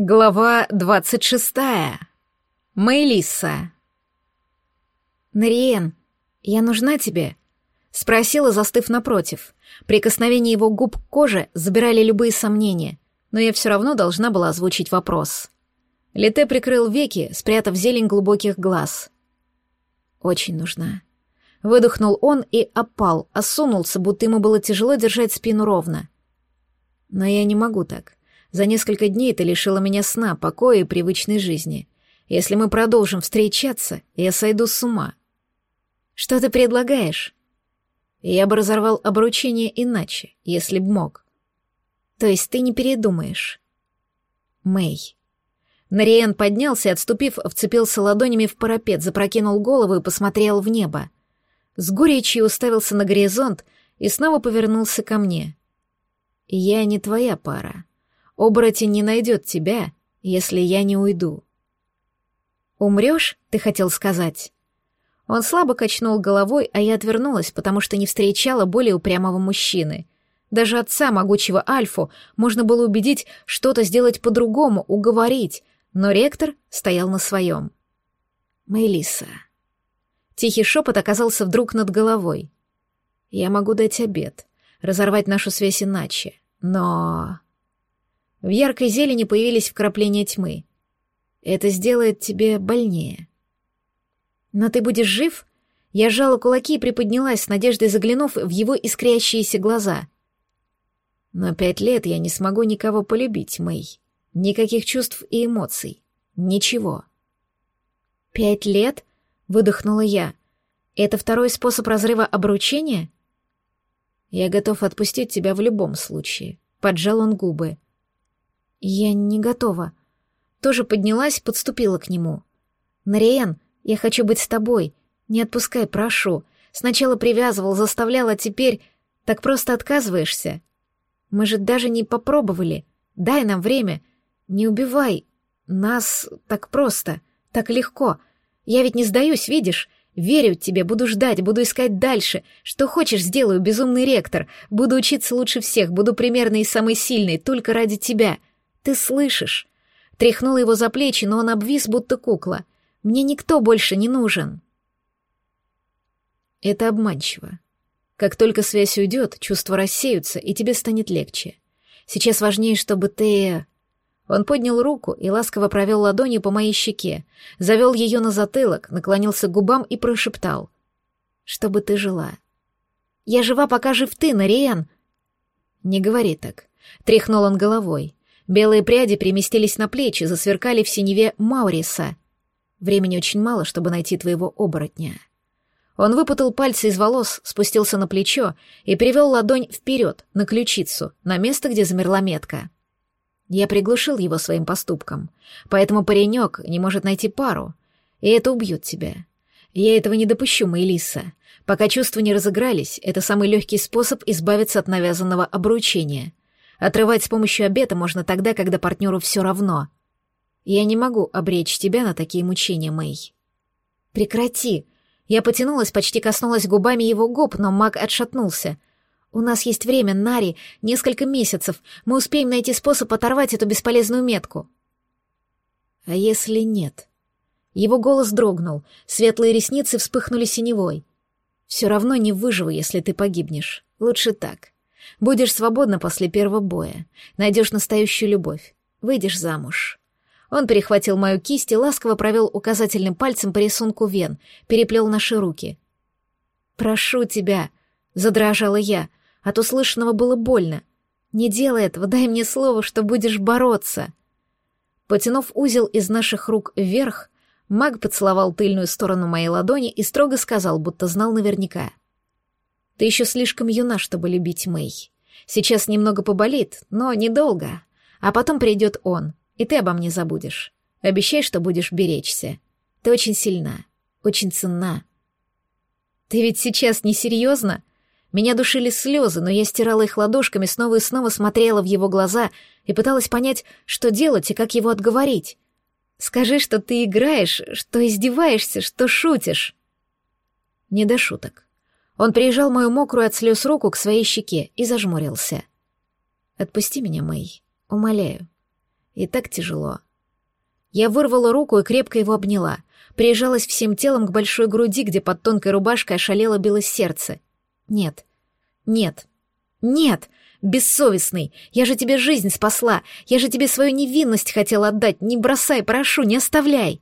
Глава двадцать шестая. Мэйлиса. «Нариен, я нужна тебе?» — спросила, застыв напротив. Прикосновение его губ к коже забирали любые сомнения, но я все равно должна была озвучить вопрос. Лите прикрыл веки, спрятав зелень глубоких глаз. «Очень нужна». Выдохнул он и опал, осунулся, будто ему было тяжело держать спину ровно. «Но я не могу так. За несколько дней ты лишила меня сна, покоя и привычной жизни. Если мы продолжим встречаться, я сойду с ума. Что ты предлагаешь? Я бы разорвал обручение иначе, если б мог. То есть ты не передумаешь? Мэй. Нариен поднялся и, отступив, вцепился ладонями в парапет, запрокинул голову и посмотрел в небо. С горечью уставился на горизонт и снова повернулся ко мне. «Я не твоя пара. Оборотень не найдет тебя, если я не уйду. «Умрешь?» — ты хотел сказать. Он слабо качнул головой, а я отвернулась, потому что не встречала более упрямого мужчины. Даже отца могучего Альфу можно было убедить что-то сделать по-другому, уговорить, но ректор стоял на своем. «Мелисса». Тихий шепот оказался вдруг над головой. «Я могу дать обед, разорвать нашу связь иначе, но...» В яркой зелени появились вкрапления тьмы. Это сделает тебе больнее. Но ты будешь жив? Я сжала кулаки и приподнялась, с надеждой заглянув в его искрящиеся глаза. Но пять лет я не смогу никого полюбить, Мэй. Никаких чувств и эмоций. Ничего. Пять лет? Выдохнула я. Это второй способ разрыва обручения? Я готов отпустить тебя в любом случае. Поджал он губы. «Я не готова». Тоже поднялась, подступила к нему. «Нариен, я хочу быть с тобой. Не отпускай, прошу. Сначала привязывал, заставлял, а теперь так просто отказываешься. Мы же даже не попробовали. Дай нам время. Не убивай. Нас так просто, так легко. Я ведь не сдаюсь, видишь? Верю тебе, буду ждать, буду искать дальше. Что хочешь, сделаю, безумный ректор. Буду учиться лучше всех, буду примерной и самой сильной, только ради тебя. Ты слышишь?» Тряхнула его за плечи, но он обвис, будто кукла. «Мне никто больше не нужен». Это обманчиво. Как только связь уйдет, чувства рассеются, и тебе станет легче. Сейчас важнее, чтобы ты... Он поднял руку и ласково провел ладонью по моей щеке, завел ее на затылок, наклонился к губам и прошептал. «Чтобы ты жила». «Я жива, пока жив ты, Нариен!» «Не говори так», — тряхнул он головой. Белые пряди переместились на плечи, засверкали в синеве Мауриса. Времени очень мало, чтобы найти твоего оборотня. Он выпутал пальцы из волос, спустился на плечо и перевел ладонь вперед, на ключицу, на место, где замерла метка. Я приглушил его своим поступком, поэтому паренек не может найти пару, и это убьет тебя. Я этого не допущу, Мэйлиса. Пока чувства не разыгрались, это самый легкий способ избавиться от навязанного обручения. Отрывать с помощью обета можно тогда, когда партнеру все равно. Я не могу обречь тебя на такие мучения, Мэй. Прекрати. Я потянулась, почти коснулась губами его губ, но маг отшатнулся. У нас есть время, Нари, несколько месяцев. Мы успеем найти способ оторвать эту бесполезную метку. А если нет? Его голос дрогнул, светлые ресницы вспыхнули синевой. Все равно не выживу, если ты погибнешь. Лучше так. Будешь свободна после первого боя, найдешь настоящую любовь, выйдешь замуж. Он перехватил мою кисть и ласково провел указательным пальцем по рисунку вен, переплел наши руки. «Прошу тебя», — задрожала я, от услышанного было больно. «Не делай этого, дай мне слово, что будешь бороться». Потянув узел из наших рук вверх, маг поцеловал тыльную сторону моей ладони и строго сказал, будто знал наверняка. Ты еще слишком юна, чтобы любить Мэй. Сейчас немного поболит, но недолго. А потом придет он, и ты обо мне забудешь. Обещай, что будешь беречься. Ты очень сильна, очень ценна. Ты ведь сейчас не серьезно? Меня душили слезы, но я стирала их ладошками, снова и снова смотрела в его глаза и пыталась понять, что делать и как его отговорить. Скажи, что ты играешь, что издеваешься, что шутишь. Не до шуток. Он прижал мою мокрую от слез руку к своей щеке и зажмурился. «Отпусти меня, Мэй, умоляю. И так тяжело. Я вырвала руку и крепко его обняла, прижалась всем телом к большой груди, где под тонкой рубашкой ошалело билось сердце. Нет, нет, нет, бессовестный, я же тебе жизнь спасла, я же тебе свою невинность хотела отдать, не бросай, прошу, не оставляй.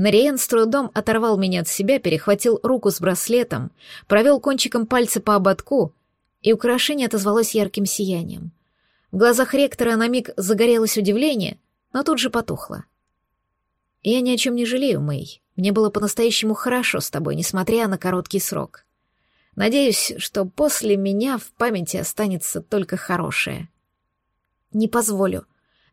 Нариен с трудом оторвал меня от себя, перехватил руку с браслетом, провел кончиком пальца по ободку, и украшение отозвалось ярким сиянием. В глазах ректора на миг загорелось удивление, но тут же потухло. «Я ни о чем не жалею, Мэй. Мне было по-настоящему хорошо с тобой, несмотря на короткий срок. Надеюсь, что после меня в памяти останется только хорошее». «Не позволю»,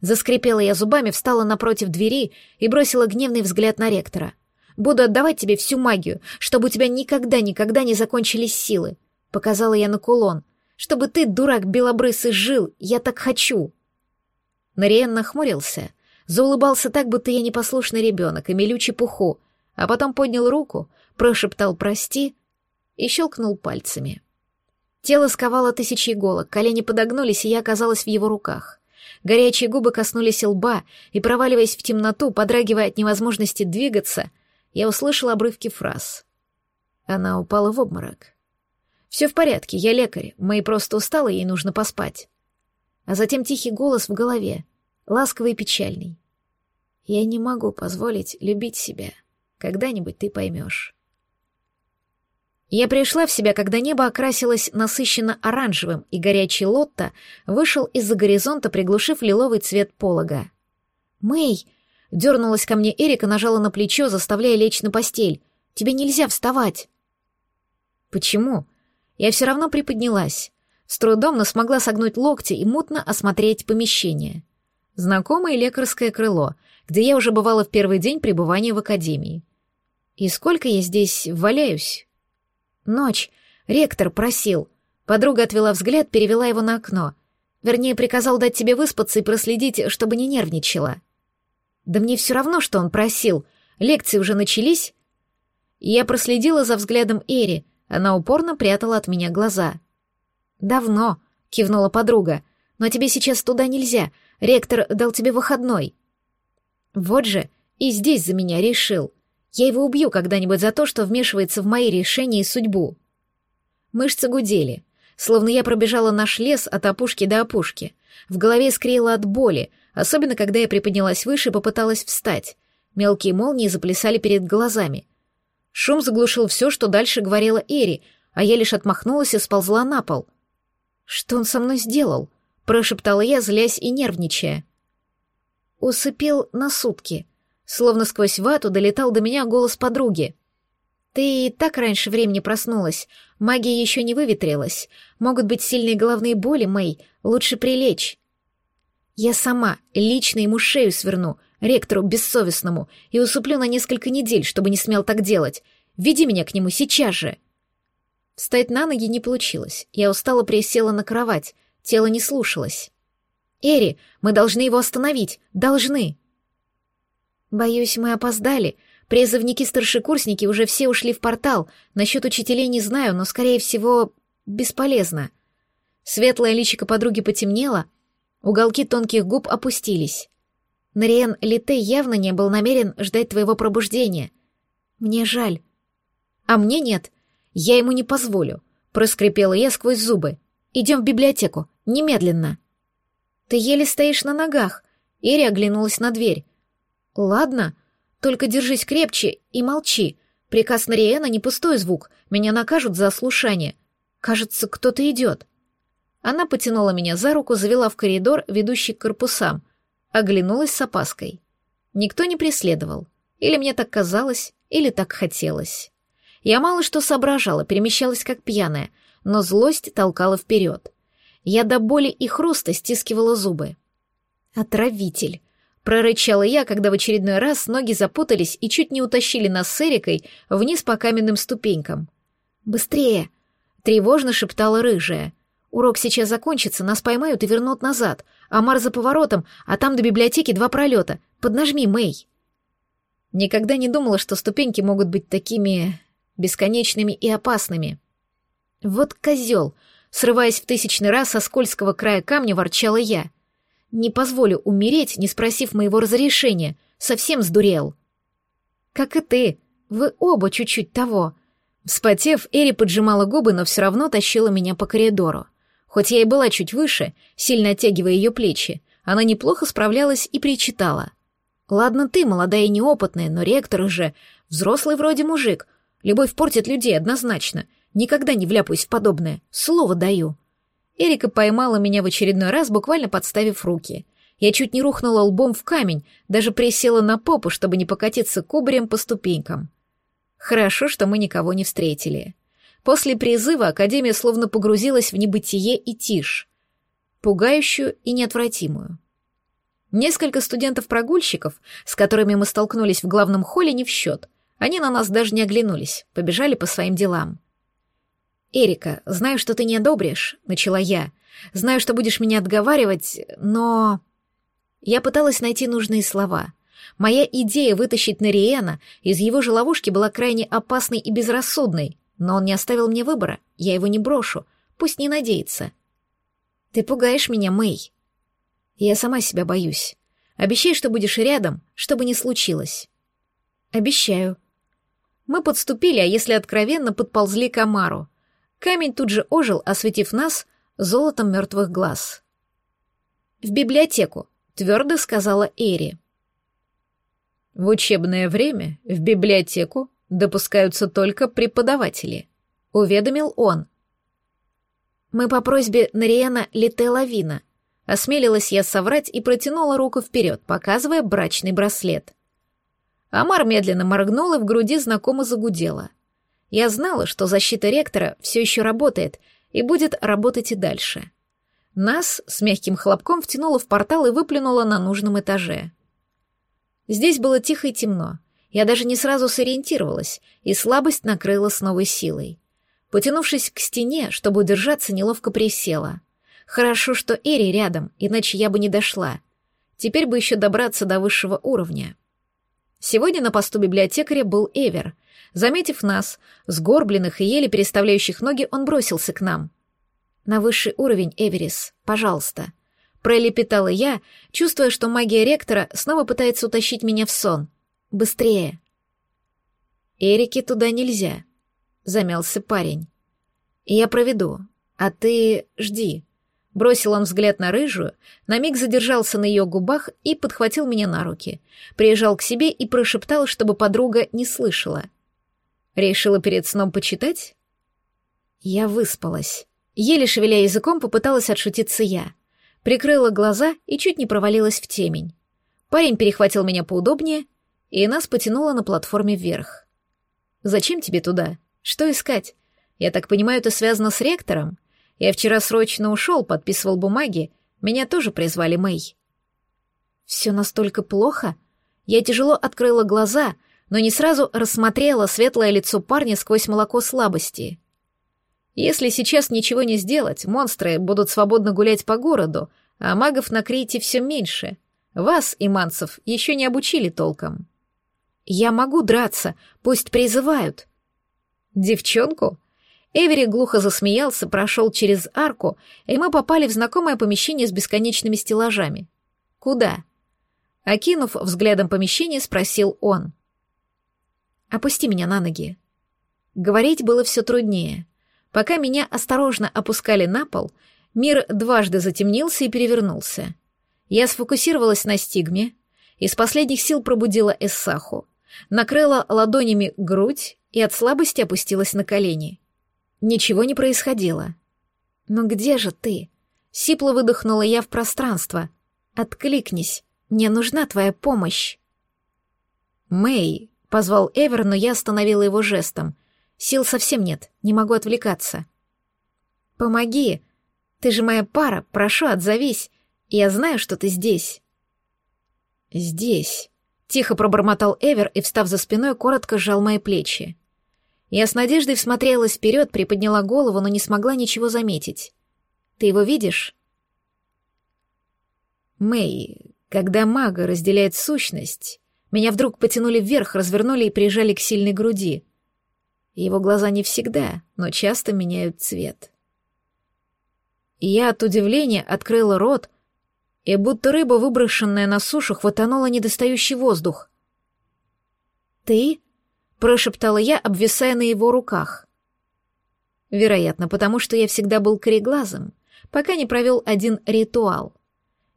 Заскрипела я зубами, встала напротив двери и бросила гневный взгляд на ректора. «Буду отдавать тебе всю магию, чтобы у тебя никогда-никогда не закончились силы», — показала я на кулон. «Чтобы ты, дурак белобрысый, жил, я так хочу». Нариен нахмурился, заулыбался так, будто я непослушный ребенок и мелю чепуху, а потом поднял руку, прошептал «прости» и щелкнул пальцами. Тело сковало тысячи иголок, колени подогнулись, и я оказалась в его руках. Горячие губы коснулись лба, и, проваливаясь в темноту, подрагивая от невозможности двигаться, я услышала обрывки фраз. Она упала в обморок. «Все в порядке, я лекарь, Мэй просто устала, ей нужно поспать». А затем тихий голос в голове, ласковый и печальный. «Я не могу позволить любить себя. Когда-нибудь ты поймешь». Я пришла в себя, когда небо окрасилось насыщенно оранжевым, и горячий Лотто вышел из-за горизонта, приглушив лиловый цвет полога. «Мэй!» — дернулась ко мне Эрика, нажала на плечо, заставляя лечь на постель. «Тебе нельзя вставать!» «Почему?» Я все равно приподнялась. С трудом, но смогла согнуть локти и мутно осмотреть помещение. Знакомое лекарское крыло, где я уже бывала в первый день пребывания в академии. И сколько я здесь валяюсь? Ночь. Ректор просил. Подруга отвела взгляд, перевела его на окно. Вернее, приказал дать тебе выспаться и проследить, чтобы не нервничала. Да мне все равно, что он просил. Лекции уже начались. Я проследила за взглядом Эри. Она упорно прятала от меня глаза. «Давно», — кивнула подруга. «Но тебе сейчас туда нельзя. Ректор дал тебе выходной». Вот же, и здесь за меня решил. Я его убью когда-нибудь за то, что вмешивается в мои решения и судьбу. Мышцы гудели, словно я пробежала наш лес от опушки до опушки. В голове скрело от боли, особенно когда я приподнялась выше и попыталась встать. Мелкие молнии заплясали перед глазами. Шум заглушил все, что дальше говорила Эри, а я лишь отмахнулась и сползла на пол. «Что он со мной сделал?» — прошептала я, злясь и нервничая. «Усыпил на сутки», Словно сквозь вату долетал до меня голос подруги. «Ты и так раньше времени проснулась. Магия еще не выветрилась. Могут быть сильные головные боли, Мэй. Лучше прилечь». «Я сама лично ему шею сверну, ректору бессовестному, и усыплю на несколько недель, чтобы не смел так делать. Веди меня к нему сейчас же». Встать на ноги не получилось. Я устало присела на кровать. Тело не слушалось. «Эри, мы должны его остановить. Должны!» «Боюсь, мы опоздали. Призывники-старшекурсники уже все ушли в портал. Насчет учителей не знаю, но, скорее всего, бесполезно». Светлое личико подруги потемнело, уголки тонких губ опустились. Нариен Лите явно не был намерен ждать твоего пробуждения. Мне жаль. А мне нет. Я ему не позволю. Проскрипела я сквозь зубы. Идем в библиотеку. Немедленно. Ты еле стоишь на ногах. Ири оглянулась на дверь. «Ладно, только держись крепче и молчи. Приказ Нариэна не пустой звук, меня накажут за ослушание. Кажется, кто-то идет». Она потянула меня за руку, завела в коридор, ведущий к корпусам, оглянулась с опаской. Никто не преследовал. Или мне так казалось, или так хотелось. Я мало что соображала, перемещалась как пьяная, но злость толкала вперед. Я до боли и хруста стискивала зубы. Отравитель. Прорычала я, когда в очередной раз ноги запутались и чуть не утащили нас с Эрикой вниз по каменным ступенькам. «Быстрее!» — тревожно шептала рыжая. «Урок сейчас закончится, нас поймают и вернут назад. Амар за поворотом, а там до библиотеки два пролета. Поднажми, Мэй!» Никогда не думала, что ступеньки могут быть такими... бесконечными и опасными. «Вот козел!» — срываясь в тысячный раз со скользкого края камня, ворчала я — Не позволю умереть, не спросив моего разрешения. Совсем сдурел. Как и ты. Вы оба чуть-чуть того. Вспотев, Эри поджимала губы, но все равно тащила меня по коридору. Хоть я и была чуть выше, сильно оттягивая ее плечи, она неплохо справлялась и причитала. «Ладно ты, молодая и неопытная, но ректор же взрослый вроде мужик. Любовь портит людей однозначно. Никогда не вляпаюсь в подобное. Слово даю». Эрика поймала меня в очередной раз, буквально подставив руки. Я чуть не рухнула лбом в камень, даже присела на попу, чтобы не покатиться кубарем по ступенькам. Хорошо, что мы никого не встретили. После призыва Академия словно погрузилась в небытие и тишь, пугающую и неотвратимую. Несколько студентов-прогульщиков, с которыми мы столкнулись в главном холле, не в счет. Они на нас даже не оглянулись, побежали по своим делам. «Эрика, знаю, что ты не одобришь», — начала я. «Знаю, что будешь меня отговаривать, но...» Я пыталась найти нужные слова. Моя идея вытащить Нариена из его же ловушки была крайне опасной и безрассудной, но он не оставил мне выбора, я его не брошу, пусть не надеется. «Ты пугаешь меня, Мэй», я сама себя боюсь. Обещай, что будешь рядом, что бы ни случилось. Обещаю. Мы подступили, а если откровенно, подползли к Амару. Камень тут же ожил, осветив нас золотом мертвых глаз. В библиотеку, твердо сказала Эри. В учебное время в библиотеку допускаются только преподаватели, уведомил он. Мы по просьбе Нариена Лителавина Осмелилась я соврать и протянула руку вперед, показывая брачный браслет. Амар медленно моргнул и в груди знакомо загудело. Я знала, что защита ректора все еще работает и будет работать и дальше. Нас с мягким хлопком втянуло в портал и выплюнуло на нужном этаже. Здесь было тихо и темно. Я даже не сразу сориентировалась, и слабость накрыла с новой силой. Потянувшись к стене, чтобы удержаться, неловко присела — Хорошо, что Эри рядом, иначе я бы не дошла. Теперь бы еще добраться до высшего уровня. Сегодня на посту библиотекаря был Эвер. Заметив нас, сгорбленных и еле переставляющих ноги, он бросился к нам. «На высший уровень, Эверис, пожалуйста», — пролепетала я, чувствуя, что магия ректора снова пытается утащить меня в сон. «Быстрее!» «Эрике туда нельзя», — замялся парень. «Я проведу, а ты жди». Бросил он взгляд на рыжую, на миг задержался на ее губах и подхватил меня на руки. Приезжал к себе и прошептал, чтобы подруга не слышала. Решила перед сном почитать? Я выспалась. Еле шевеля языком, попыталась отшутиться я. Прикрыла глаза и чуть не провалилась в темень. Парень перехватил меня поудобнее, и нас потянуло на платформе вверх. «Зачем тебе туда? Что искать? Я так понимаю, это связано с ректором?» Я вчера срочно ушел, подписывал бумаги. Меня тоже призвали Мэй. Все настолько плохо? Я тяжело открыла глаза, но не сразу рассмотрела светлое лицо парня сквозь молоко слабости. Если сейчас ничего не сделать, монстры будут свободно гулять по городу, а магов на Крите все меньше. Вас, иманцев, еще не обучили толком. Я могу драться, пусть призывают. Девчонку? Эвери глухо засмеялся, прошел через арку, и мы попали в знакомое помещение с бесконечными стеллажами. «Куда?» Окинув взглядом помещение, спросил он. «Опусти меня на ноги». Говорить было все труднее. Пока меня осторожно опускали на пол, мир дважды затемнился и перевернулся. Я сфокусировалась на стигме, из последних сил пробудила Эссаху, накрыла ладонями грудь и от слабости опустилась на колени. Ничего не происходило. «Но где же ты?» Сипло выдохнула я в пространство. «Откликнись, мне нужна твоя помощь». «Мэй», — позвал Эвер, но я остановила его жестом. «Сил совсем нет, не могу отвлекаться». «Помоги! Ты же моя пара, прошу, отзовись. Я знаю, что ты здесь». «Здесь», — тихо пробормотал Эвер и, встав за спиной, коротко сжал мои плечи. Я с надеждой всмотрелась вперед, приподняла голову, но не смогла ничего заметить. «Ты его видишь?» «Мэй, когда мага разделяет сущность, меня вдруг потянули вверх, развернули и прижали к сильной груди. Его глаза не всегда, но часто меняют цвет. Я от удивления открыла рот и будто рыба, выброшенная на сушу, хватанула недостающий воздух. «Ты?» — прошептала я, обвисая на его руках. Вероятно, потому что я всегда был кореглазым, пока не провел один ритуал.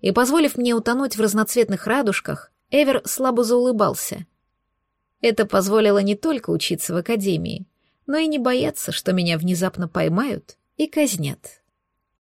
И, позволив мне утонуть в разноцветных радужках, Эвер слабо заулыбался. Это позволило не только учиться в академии, но и не бояться, что меня внезапно поймают и казнят.